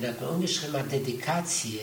Napoleon jeszcze ma dedykację